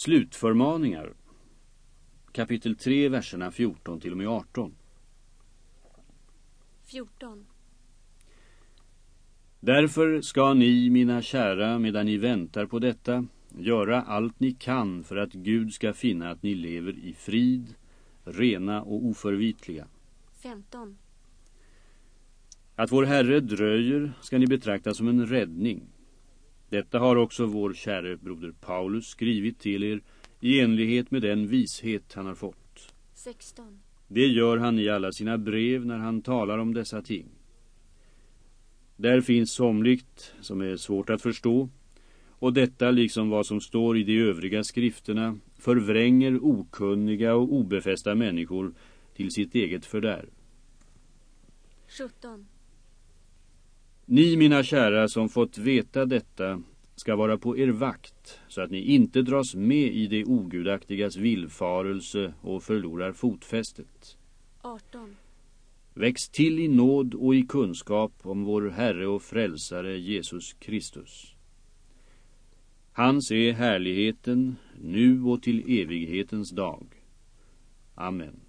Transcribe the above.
Slutförmaningar Kapitel 3, verserna 14 till och med 18 14. Därför ska ni, mina kära, medan ni väntar på detta, göra allt ni kan för att Gud ska finna att ni lever i frid, rena och oförvitliga. 15. Att vår Herre dröjer ska ni betrakta som en räddning. Detta har också vår käre broder Paulus skrivit till er i enlighet med den vishet han har fått. 16. Det gör han i alla sina brev när han talar om dessa ting. Där finns somligt som är svårt att förstå och detta liksom vad som står i de övriga skrifterna förvränger okunniga och obefästa människor till sitt eget fördärv. 17. Ni mina kära som fått veta detta ska vara på er vakt så att ni inte dras med i det ogudaktigas villfarelse och förlorar fotfästet. 18. Väx till i nåd och i kunskap om vår Herre och Frälsare Jesus Kristus. Hans är härligheten nu och till evighetens dag. Amen.